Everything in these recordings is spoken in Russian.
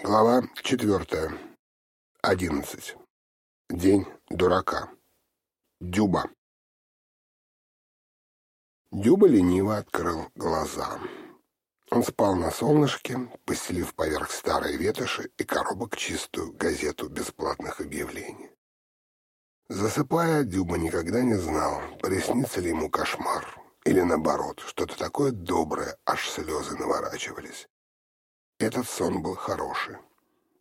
Глава четвертая. Одиннадцать. День дурака. Дюба. Дюба лениво открыл глаза. Он спал на солнышке, постелив поверх старой ветоши и коробок чистую газету бесплатных объявлений. Засыпая, Дюба никогда не знал, приснится ли ему кошмар, или наоборот, что-то такое доброе, аж слезы наворачивались. Этот сон был хороший.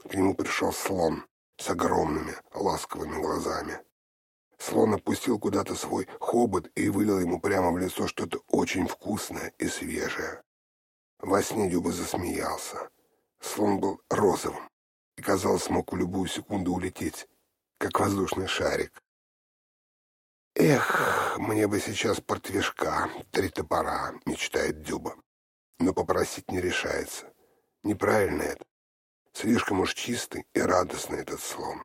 К нему пришел слон с огромными ласковыми глазами. Слон опустил куда-то свой хобот и вылил ему прямо в лицо что-то очень вкусное и свежее. Во сне Дюба засмеялся. Слон был розовым и, казалось, мог в любую секунду улететь, как воздушный шарик. «Эх, мне бы сейчас портвишка, три топора», — мечтает Дюба. Но попросить не решается. Неправильно это. Слишком уж чистый и радостный этот слон.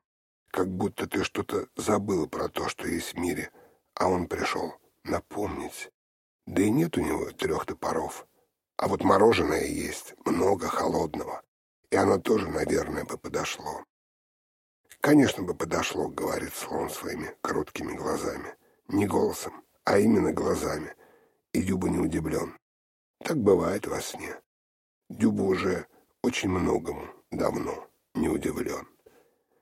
Как будто ты что-то забыл про то, что есть в мире, а он пришел напомнить. Да и нет у него трех топоров. А вот мороженое есть, много холодного. И оно тоже, наверное, бы подошло. Конечно бы подошло, говорит слон своими короткими глазами. Не голосом, а именно глазами. И Дюба не удивлен. Так бывает во сне. Дюба уже очень многому давно не удивлен.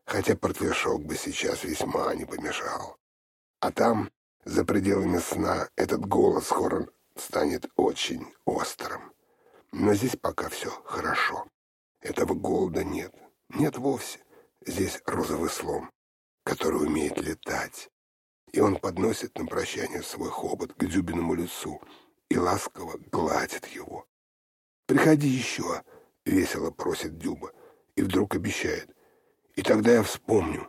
Хотя портвешок бы сейчас весьма не помешал. А там, за пределами сна, этот голос скоро станет очень острым. Но здесь пока все хорошо. Этого голода нет. Нет вовсе. Здесь розовый слон, который умеет летать. И он подносит на прощание свой хобот к Дзюбиному лицу и ласково гладит его. «Приходи еще!» — весело просит Дюба и вдруг обещает. И тогда я вспомню.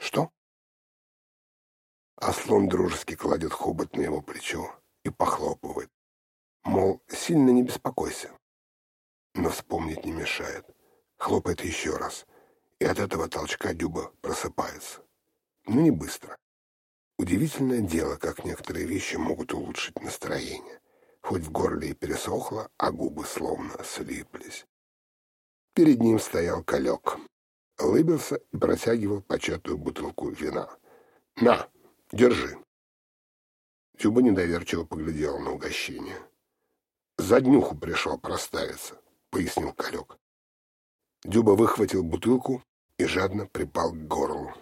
Что? А слон дружески кладет хобот на его плечо и похлопывает. Мол, сильно не беспокойся. Но вспомнить не мешает. Хлопает еще раз. И от этого толчка Дюба просыпается. Но не быстро. Удивительное дело, как некоторые вещи могут улучшить настроение. Хоть в горле и пересохло, а губы словно слиплись. Перед ним стоял калек. Улыбился и протягивал початую бутылку вина. «На, держи!» Тюба недоверчиво поглядел на угощение. «За днюху пришел проставиться», — пояснил Калек. Дюба выхватил бутылку и жадно припал к горлу.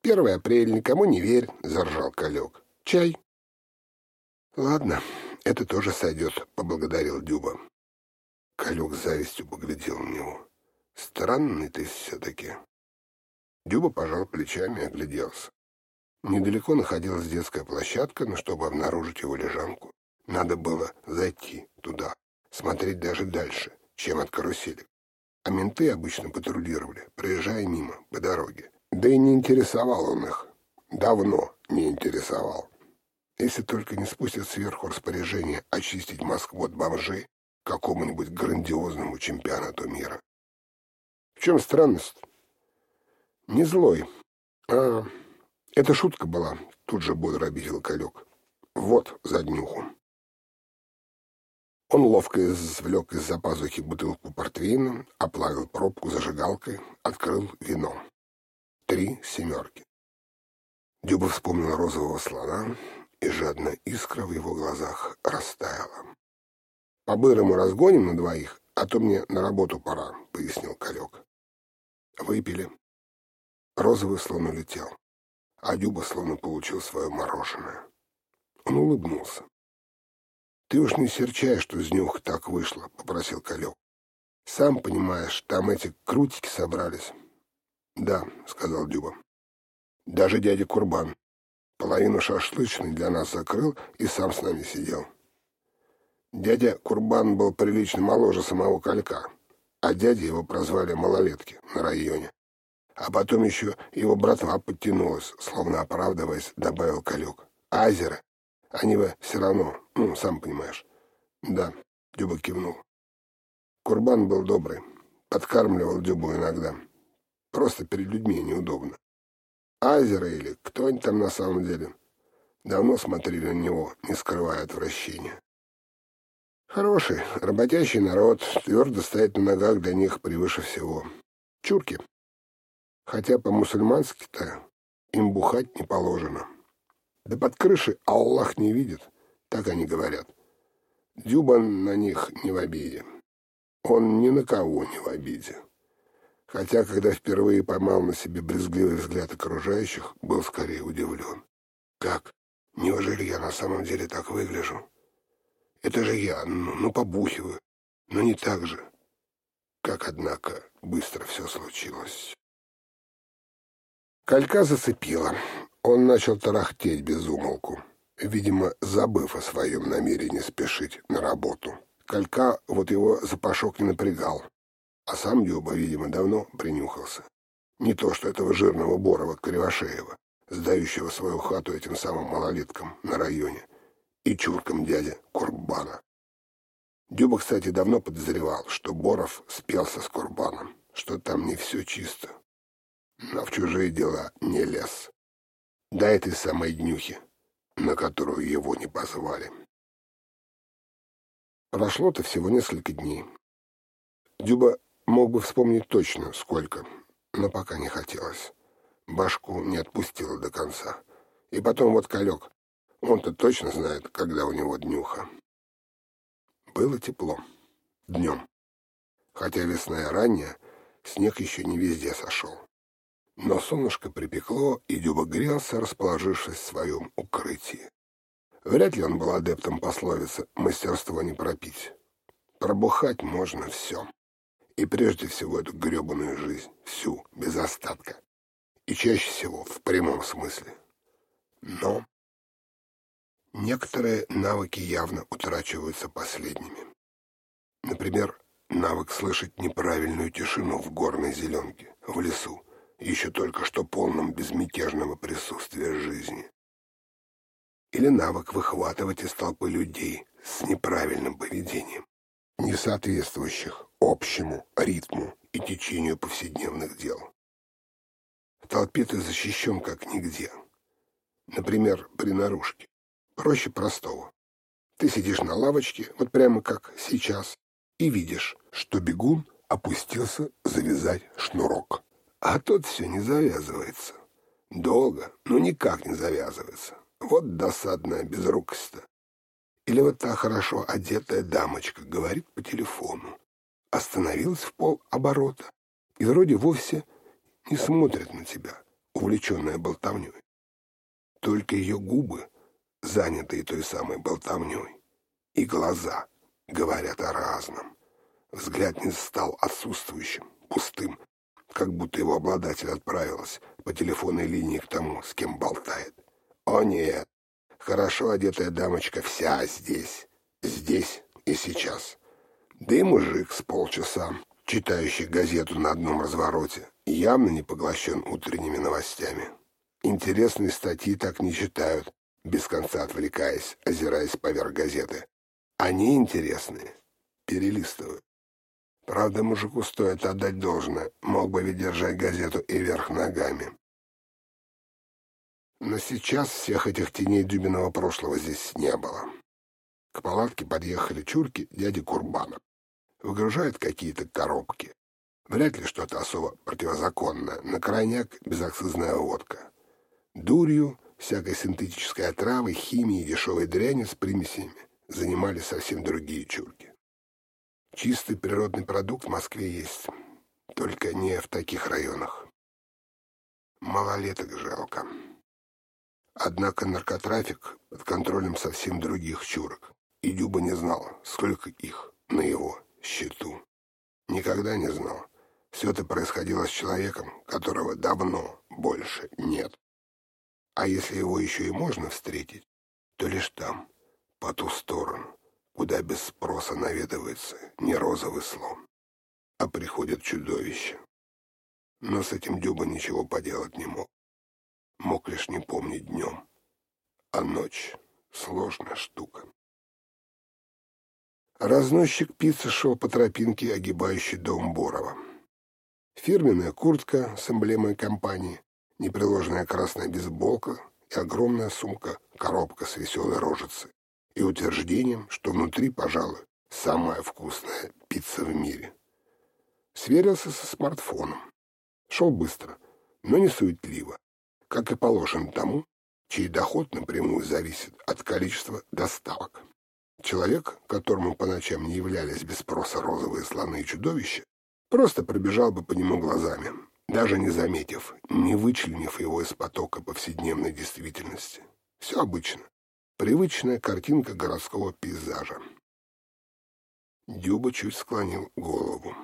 «Первое апреля, никому не верь», — заржал Калек. «Чай?» «Ладно, это тоже сойдет», — поблагодарил Дюба. Калек с завистью поглядел на него. «Странный ты все-таки». Дюба пожал плечами и огляделся. Недалеко находилась детская площадка, но чтобы обнаружить его лежанку, надо было зайти туда, смотреть даже дальше, чем от карусели. А менты обычно патрулировали, проезжая мимо, по дороге. Да и не интересовал он их. Давно не интересовал если только не спустят сверху распоряжение очистить Москву от бомжей какому-нибудь грандиозному чемпионату мира. В чем странность? Не злой. А это шутка была, тут же бодро обидел Калек. Вот заднюху. Он ловко извлек из-за пазухи бутылку портвейна, оплавил пробку зажигалкой, открыл вино. Три семерки. Дюба вспомнил розового слона, и жадная искра в его глазах растаяла. «По-бырому разгоним на двоих, а то мне на работу пора», — пояснил Калек. Выпили. Розовый слон улетел, а Дюба словно получил свое мороженое. Он улыбнулся. «Ты уж не серчай, что с нюх так вышло», — попросил Калек. «Сам понимаешь, там эти крутики собрались». «Да», — сказал Дюба. «Даже дядя Курбан. Половину шашлычной для нас закрыл и сам с нами сидел. Дядя Курбан был прилично моложе самого Калька, а дядя его прозвали малолетки на районе. А потом еще его братва подтянулась, словно оправдываясь, добавил Калюк. Азеры, они бы все равно, ну, сам понимаешь. Да, Дюба кивнул. Курбан был добрый, подкармливал Дюбу иногда. Просто перед людьми неудобно. Азера или кто они там на самом деле. Давно смотрели на него, не скрывая отвращения. Хороший, работящий народ, твердо стоит на ногах для них превыше всего. Чурки. Хотя по-мусульмански-то им бухать не положено. Да под крышей Аллах не видит, так они говорят. Дюбан на них не в обиде. Он ни на кого не в обиде. Хотя, когда впервые поймал на себе брезгливый взгляд окружающих, был скорее удивлен. Как? Неужели я на самом деле так выгляжу? Это же я, ну, ну побухиваю, но не так же. Как, однако, быстро все случилось. Колька зацепила. Он начал тарахтеть без умолку, видимо, забыв о своем намерении спешить на работу. Колька вот его запашок не напрягал, а сам Дюба, видимо, давно принюхался. Не то что этого жирного Борова Кривошеева, сдающего свою хату этим самым малолеткам на районе, и чуркам дяди Курбана. Дюба, кстати, давно подозревал, что Боров спелся с Курбаном, что там не все чисто. Но в чужие дела не лез. До этой самой днюхи, на которую его не позвали. Прошло-то всего несколько дней. Дюба мог бы вспомнить точно, сколько, но пока не хотелось. Башку не отпустила до конца. И потом вот Калек, он-то точно знает, когда у него днюха. Было тепло. Днем. Хотя весна ранняя, снег еще не везде сошел. Но солнышко припекло, и Дюба грелся, расположившись в своем укрытии. Вряд ли он был адептом пословицы «мастерство не пропить». Пробухать можно все. И прежде всего эту гребаную жизнь, всю, без остатка. И чаще всего в прямом смысле. Но некоторые навыки явно утрачиваются последними. Например, навык слышать неправильную тишину в горной зеленке, в лесу, еще только что полном безмятежного присутствия жизни. Или навык выхватывать из толпы людей с неправильным поведением, не соответствующих общему ритму и течению повседневных дел. В толпе ты защищен как нигде. Например, при наружке. Проще простого. Ты сидишь на лавочке, вот прямо как сейчас, и видишь, что бегун опустился завязать шнурок. А тот все не завязывается. Долго, но никак не завязывается. Вот досадная безрукость-то. Или вот та хорошо одетая дамочка говорит по телефону. Остановилась в пол оборота и вроде вовсе не смотрит на тебя, увлеченная болтовней. Только ее губы занятые той самой болтовней, и глаза говорят о разном. Взгляд не стал отсутствующим, пустым, как будто его обладатель отправилась по телефонной линии к тому, с кем болтает. О нет, хорошо одетая дамочка вся здесь, здесь и сейчас. Да и мужик с полчаса, читающий газету на одном развороте, явно не поглощен утренними новостями. Интересные статьи так не читают, без конца отвлекаясь, озираясь поверх газеты. Они интересные. Перелистывают. Правда, мужику стоит отдать должное. Мог бы ведь держать газету и вверх ногами. Но сейчас всех этих теней Дюбиного прошлого здесь не было. К палатке подъехали чурки дяди Курбана. Выгружают какие-то коробки. Вряд ли что-то особо противозаконное. На крайняк безакцизная водка. Дурью всякой синтетической отравой, химией дешевой дряни с примесями занимали совсем другие чурки. Чистый природный продукт в Москве есть, только не в таких районах. Малолеток жалко. Однако наркотрафик под контролем совсем других чурок, и Дюба не знал, сколько их на его счету. Никогда не знал. Все это происходило с человеком, которого давно больше нет. А если его еще и можно встретить, то лишь там, по ту сторону, куда без спроса наведывается не розовый слон, а приходит чудовище. Но с этим Дюба ничего поделать не мог. Мог лишь не помнить днем. А ночь — сложная штука. Разносчик пиццы шел по тропинке, огибающей дом Борова. Фирменная куртка с эмблемой компании, неприложенная красная бейсболка и огромная сумка-коробка с веселой рожицей и утверждением, что внутри, пожалуй, Самая вкусная пицца в мире. Сверился со смартфоном. Шел быстро, но не суетливо, как и положено тому, чей доход напрямую зависит от количества доставок. Человек, которому по ночам не являлись без спроса розовые слоны и чудовища, просто пробежал бы по нему глазами, даже не заметив, не вычленив его из потока повседневной действительности. Все обычно. Привычная картинка городского пейзажа. Дюба чуть склонил голову.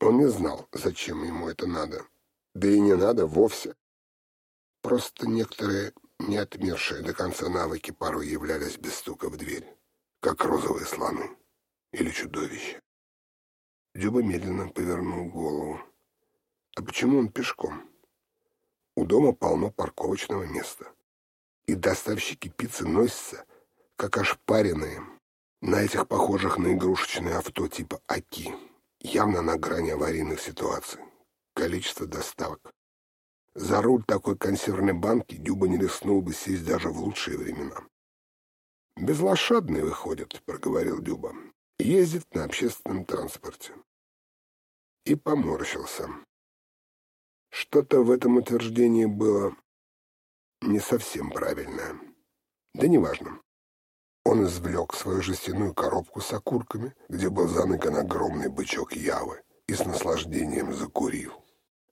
Он не знал, зачем ему это надо. Да и не надо вовсе. Просто некоторые не отмершие до конца навыки порой являлись без стука в дверь, как розовые слоны или чудовища. Дюба медленно повернул голову. А почему он пешком? У дома полно парковочного места. И доставщики пиццы носятся, как ошпаренные, на этих похожих на игрушечные авто типа АКИ, явно на грани аварийных ситуаций. Количество доставок. За руль такой консервной банки Дюба не рискнул бы сесть даже в лучшие времена. «Безлошадный выходит», — проговорил Дюба. «Ездит на общественном транспорте». И поморщился. Что-то в этом утверждении было не совсем правильное. Да неважно. Он извлек свою жестяную коробку с окурками, где был заныкан огромный бычок явы, и с наслаждением закурил.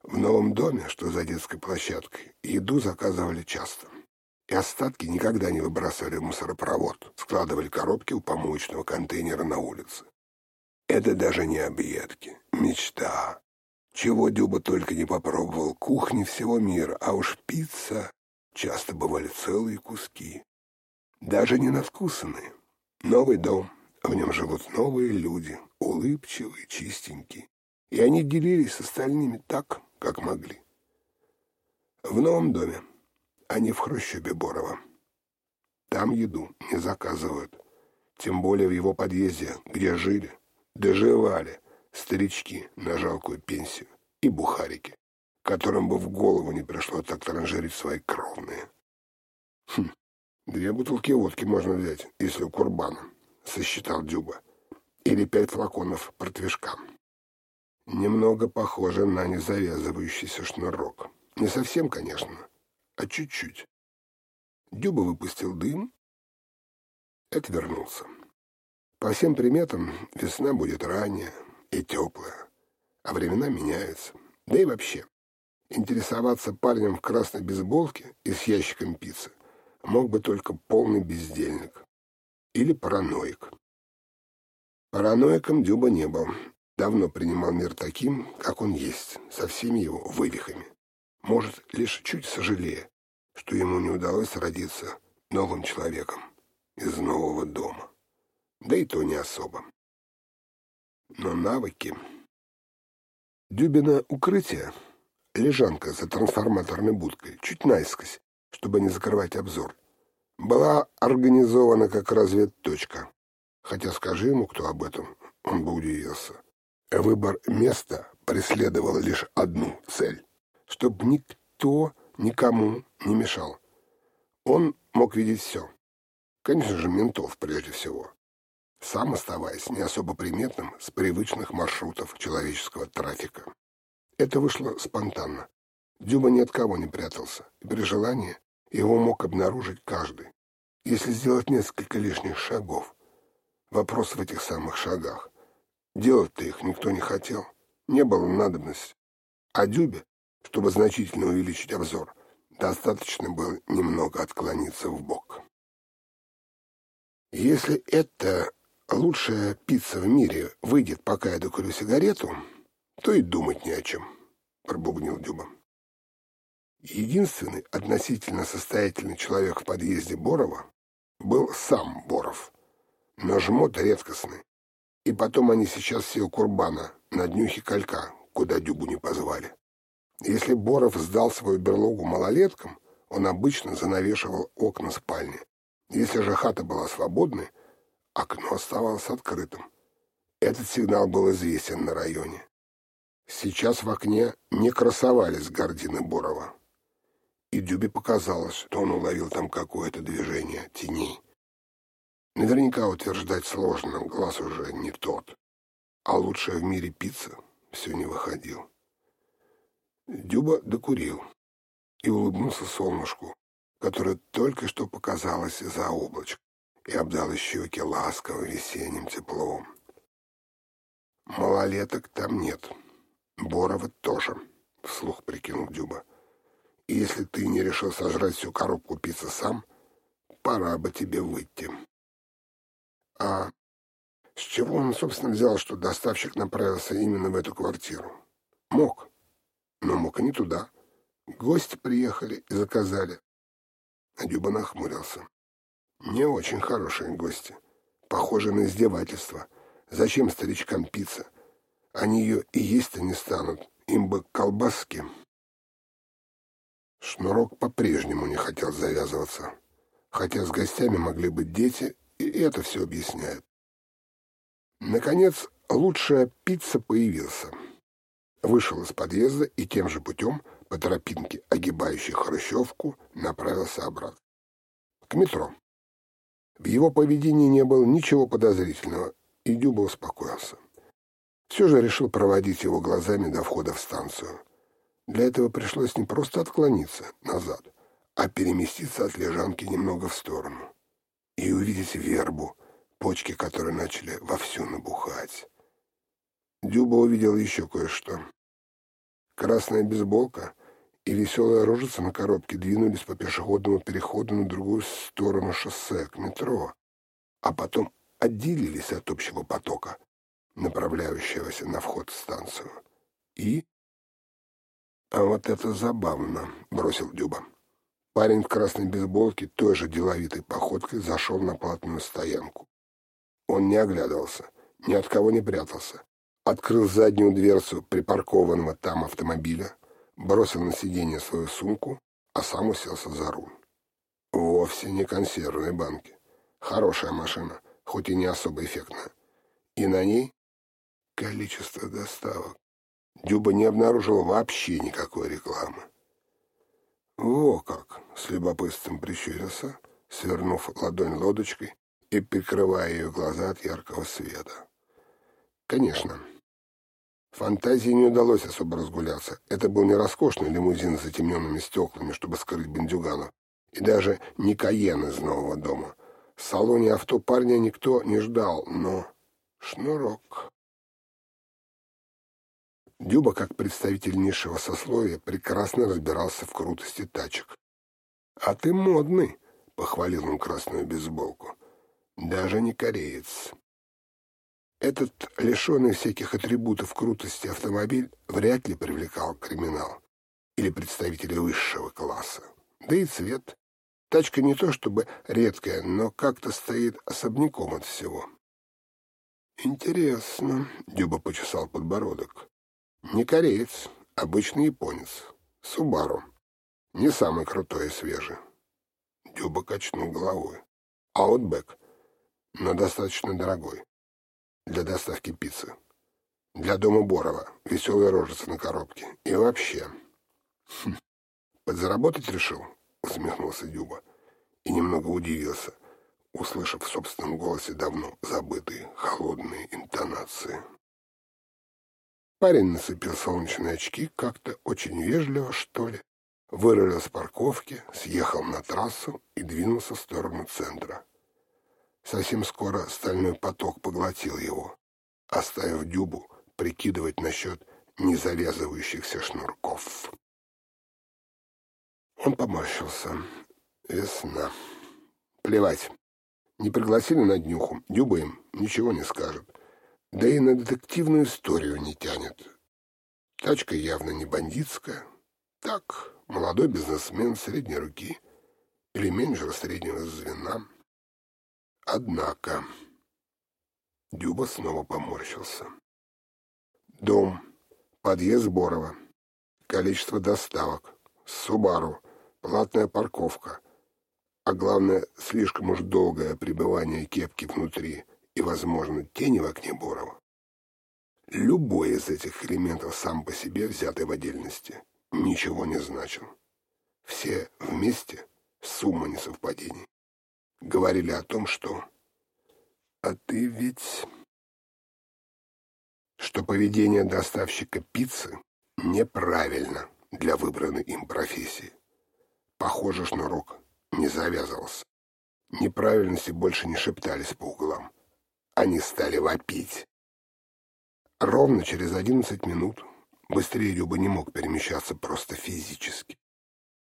В новом доме, что за детской площадкой, еду заказывали часто. И остатки никогда не выбрасывали в мусоропровод, складывали коробки у помоечного контейнера на улице. Это даже не объедки, мечта. Чего Дюба только не попробовал, кухни всего мира, а уж пицца часто бывали целые куски. Даже не надкусанные. Новый дом, в нем живут новые люди, улыбчивые, чистенькие. И они делились с остальными так, как могли. В новом доме, а не в хрущебе Борова. Там еду не заказывают. Тем более в его подъезде, где жили, доживали старички на жалкую пенсию и бухарики, которым бы в голову не пришло так транжирить свои кровные. Хм, две бутылки водки можно взять, если у Курбана, сосчитал Дюба, или пять флаконов портвишка. Немного похоже на незавязывающийся шнурок. Не совсем, конечно, а чуть-чуть. Дюба выпустил дым отвернулся. По всем приметам, весна будет ранняя и теплая, а времена меняются. Да и вообще, интересоваться парнем в красной бейсболке и с ящиком пиццы мог бы только полный бездельник или параноик. Параноиком Дюба не был, давно принимал мир таким, как он есть, со всеми его вывихами. Может, лишь чуть сожалея, что ему не удалось родиться новым человеком из нового дома. Да и то не особо. Но навыки... Дюбина укрытие, лежанка за трансформаторной будкой, чуть наискось, чтобы не закрывать обзор, была организована как разведточка. Хотя скажи ему кто об этом, он бы удивился. Выбор места преследовал лишь одну цель — чтобы никто никому не мешал. Он мог видеть все. Конечно же, ментов прежде всего. Сам оставаясь не особо приметным с привычных маршрутов человеческого трафика. Это вышло спонтанно. Дюба ни от кого не прятался, и при желании его мог обнаружить каждый. Если сделать несколько лишних шагов. Вопрос в этих самых шагах. Делать-то их никто не хотел, не было надобности. А Дюбе, чтобы значительно увеличить обзор, достаточно было немного отклониться в бок. Если это лучшая пицца в мире выйдет, пока я докурю сигарету, то и думать не о чем, — пробубнил Дюба. Единственный относительно состоятельный человек в подъезде Борова был сам Боров, но жмот редкостный, и потом они сейчас все у Курбана, на днюхе калька, куда Дюбу не позвали. Если Боров сдал свою берлогу малолеткам, он обычно занавешивал окна спальни. Если же хата была свободной, окно оставалось открытым. Этот сигнал был известен на районе. Сейчас в окне не красовались гардины Борова. И Дюбе показалось, что он уловил там какое-то движение теней. Наверняка утверждать сложно, глаз уже не тот. А лучшая в мире пицца все не выходил. Дюба докурил и улыбнулся солнышку, которое только что показалось из-за облачка и обдало щеки ласковым весенним теплом. Малолеток там нет. Борова тоже, — вслух прикинул Дюба. И если ты не решил сожрать всю коробку пиццы сам, пора бы тебе выйти. А с чего он, собственно, взял, что доставщик направился именно в эту квартиру? Мог, но мог и не туда. Гости приехали и заказали. А Дюба нахмурился. Не очень хорошие гости. Похоже на издевательство. Зачем старичкам пицца? Они ее и есть-то не станут. Им бы колбаски. Шнурок по-прежнему не хотел завязываться. Хотя с гостями могли быть дети, и это все объясняет. Наконец, лучшая пицца появился. Вышел из подъезда и тем же путем по тропинке, огибающей Хрущевку, направился обратно. К метро. В его поведении не было ничего подозрительного, и Дюба успокоился. Все же решил проводить его глазами до входа в станцию. Для этого пришлось не просто отклониться назад, а переместиться от лежанки немного в сторону и увидеть вербу, почки которой начали вовсю набухать. Дюба увидел еще кое-что. Красная бейсболка и веселая рожица на коробке двинулись по пешеходному переходу на другую сторону шоссе, к метро, а потом отделились от общего потока, направляющегося на вход в станцию. И... «А вот это забавно», — бросил Дюба. Парень в красной бейсболке той же деловитой походкой зашел на платную стоянку. Он не оглядывался, ни от кого не прятался. Открыл заднюю дверцу припаркованного там автомобиля, бросил на сиденье свою сумку, а сам уселся за руль. Вовсе не консервные банки. Хорошая машина, хоть и не особо эффектная. И на ней количество доставок. Дюба не обнаружил вообще никакой рекламы. Во как! С любопытством прищурился, свернув ладонь лодочкой и прикрывая ее глаза от яркого света. Конечно, Фантазии не удалось особо разгуляться. Это был не роскошный лимузин с затемненными стеклами, чтобы скрыть бандюганов, и даже не Каен из нового дома. В салоне авто парня никто не ждал, но... Шнурок. Дюба, как представитель низшего сословия, прекрасно разбирался в крутости тачек. «А ты модный», — похвалил он красную бейсболку. «Даже не кореец». Этот лишенный всяких атрибутов крутости автомобиль вряд ли привлекал криминал или представителей высшего класса. Да и цвет. Тачка не то чтобы редкая, но как-то стоит особняком от всего. «Интересно», — Дюба почесал подбородок. «Не кореец, обычный японец. Субару. Не самый крутой и свежий». Дюба качнул головой. «Аутбэк, но достаточно дорогой для доставки пиццы. Для дома Борова, веселая рожица на коробке. И вообще... Хм, подзаработать решил? Усмехнулся Дюба. И немного удивился, услышав в собственном голосе давно забытые холодные интонации. Парень нацепил солнечные очки как-то очень вежливо, что ли, вырулил с парковки, съехал на трассу и двинулся в сторону центра. Совсем скоро стальной поток поглотил его, оставив Дюбу прикидывать насчет незавязывающихся шнурков. Он поморщился. Весна. Плевать. Не пригласили на днюху, Дюба им ничего не скажет. Да и на детективную историю не тянет. Тачка явно не бандитская. Так, молодой бизнесмен средней руки или менеджер среднего звена — Однако... Дюба снова поморщился. Дом, подъезд Борова, количество доставок, Субару, платная парковка, а главное, слишком уж долгое пребывание кепки внутри и, возможно, тени в окне Борова. Любой из этих элементов сам по себе, взятый в отдельности, ничего не значил. Все вместе — сумма несовпадений говорили о том, что А ты ведь... Что поведение доставщика пиццы неправильно для выбранной им профессии. Похоже, шнурок не завязывался. Неправильности больше не шептались по углам. Они стали вопить. Ровно через одиннадцать минут быстрее Люба не мог перемещаться просто физически.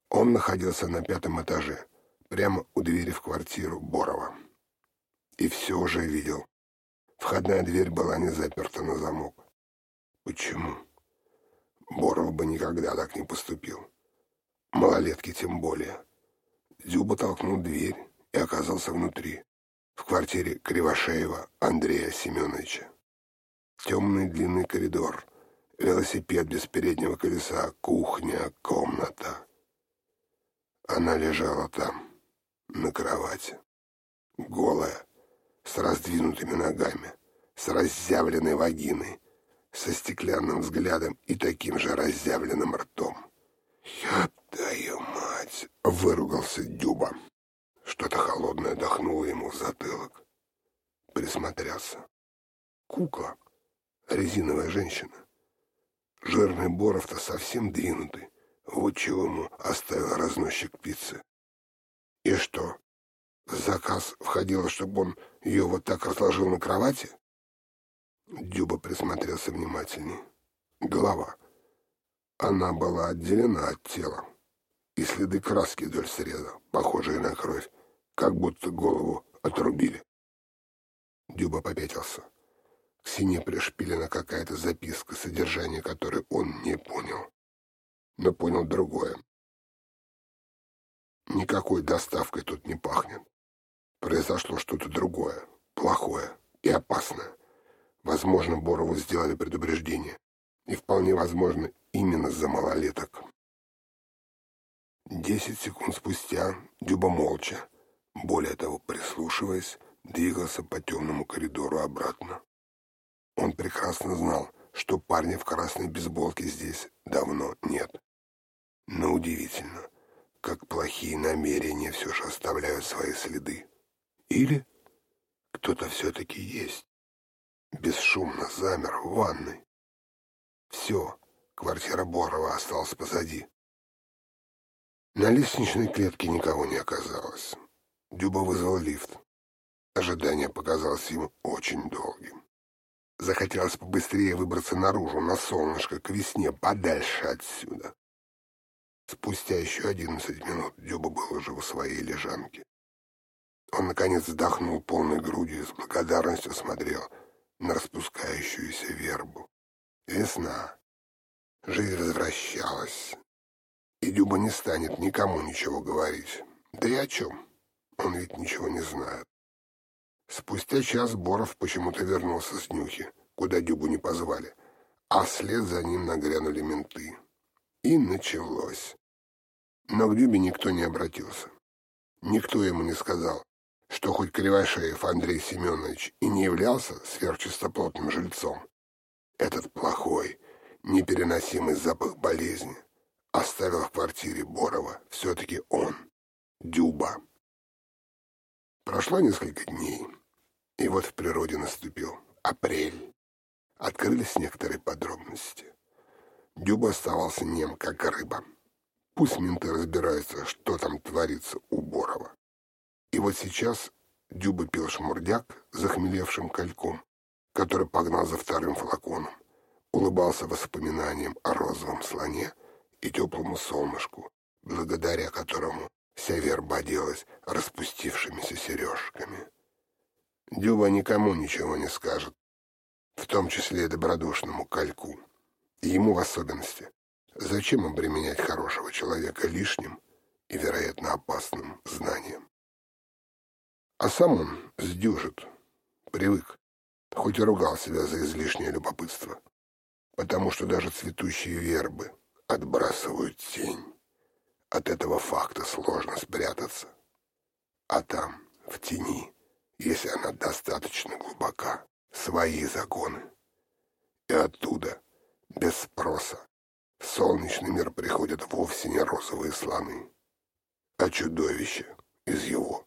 Он находился на пятом этаже, прямо у двери в квартиру Борова. И все уже видел. Входная дверь была не заперта на замок. Почему? Боров бы никогда так не поступил. Малолетки тем более. Дзюба толкнул дверь и оказался внутри, в квартире Кривошеева Андрея Семеновича. Темный длинный коридор, велосипед без переднего колеса, кухня, комната. Она лежала там, на кровати, голая, с раздвинутыми ногами, с разъявленной вагиной, со стеклянным взглядом и таким же разъявленным ртом. «Я твою мать!» — выругался Дюба. Что-то холодное дохнуло ему в затылок. Присмотрелся. Кукла. Резиновая женщина. Жирный Боров-то совсем двинутый. Вот чего ему оставил разносчик пиццы. И что, заказ входило, чтобы он ее вот так разложил на кровати? Дюба присмотрелся внимательнее. Голова. Она была отделена от тела. И следы краски вдоль среза, похожие на кровь, как будто голову отрубили. Дюба попятился. К стене пришпилена какая-то записка, содержание которой он не понял. Но понял другое. Никакой доставкой тут не пахнет. Произошло что-то другое, плохое и опасное. Возможно, Борову сделали предупреждение. И вполне возможно, именно за малолеток. Десять секунд спустя Дюба молча, более того, прислушиваясь, двигался по темному коридору обратно. Он прекрасно знал, что парня в красной бейсболке здесь давно нет. Но удивительно, как плохие намерения все же оставляют свои следы. Или кто-то все-таки есть. Бесшумно замер в ванной. Все, квартира Борова осталась позади. На лестничной клетке никого не оказалось. Дюба вызвал лифт. Ожидание показалось ему очень долгим. Захотелось побыстрее выбраться наружу, на солнышко, к весне, подальше отсюда. Спустя еще одиннадцать минут Дюба был уже в своей лежанке. Он, наконец, вздохнул полной грудью и с благодарностью смотрел на распускающуюся вербу. Весна. Жизнь возвращалась. И Дюба не станет никому ничего говорить. Да и о чем? Он ведь ничего не знает. Спустя час Боров почему-то вернулся с нюхи, куда Дюбу не позвали, а вслед за ним нагрянули менты. И началось. Но к Дюбе никто не обратился. Никто ему не сказал, что хоть Кривошеев Андрей Семенович и не являлся сверхчистоплотным жильцом, этот плохой, непереносимый запах болезни оставил в квартире Борова все-таки он, Дюба. Прошло несколько дней, и вот в природе наступил апрель. Открылись некоторые подробности. Дюба оставался нем, как рыба. Пусть менты разбираются, что там творится у Борова. И вот сейчас Дюба пил шмурдяк захмелевшим кольком, который погнал за вторым флаконом, улыбался воспоминаниям о розовом слоне и теплому солнышку, благодаря которому вся верба оделась распустившимися сережками. Дюба никому ничего не скажет, в том числе и добродушному кальку. И ему в особенности. Зачем обременять хорошего человека лишним и, вероятно, опасным знанием? А сам он сдюжит, привык, хоть и ругал себя за излишнее любопытство, потому что даже цветущие вербы отбрасывают тень. От этого факта сложно спрятаться. А там, в тени, если она достаточно глубока, свои законы. И оттуда, без спроса, в солнечный мир приходят вовсе не розовые слоны, а чудовища из его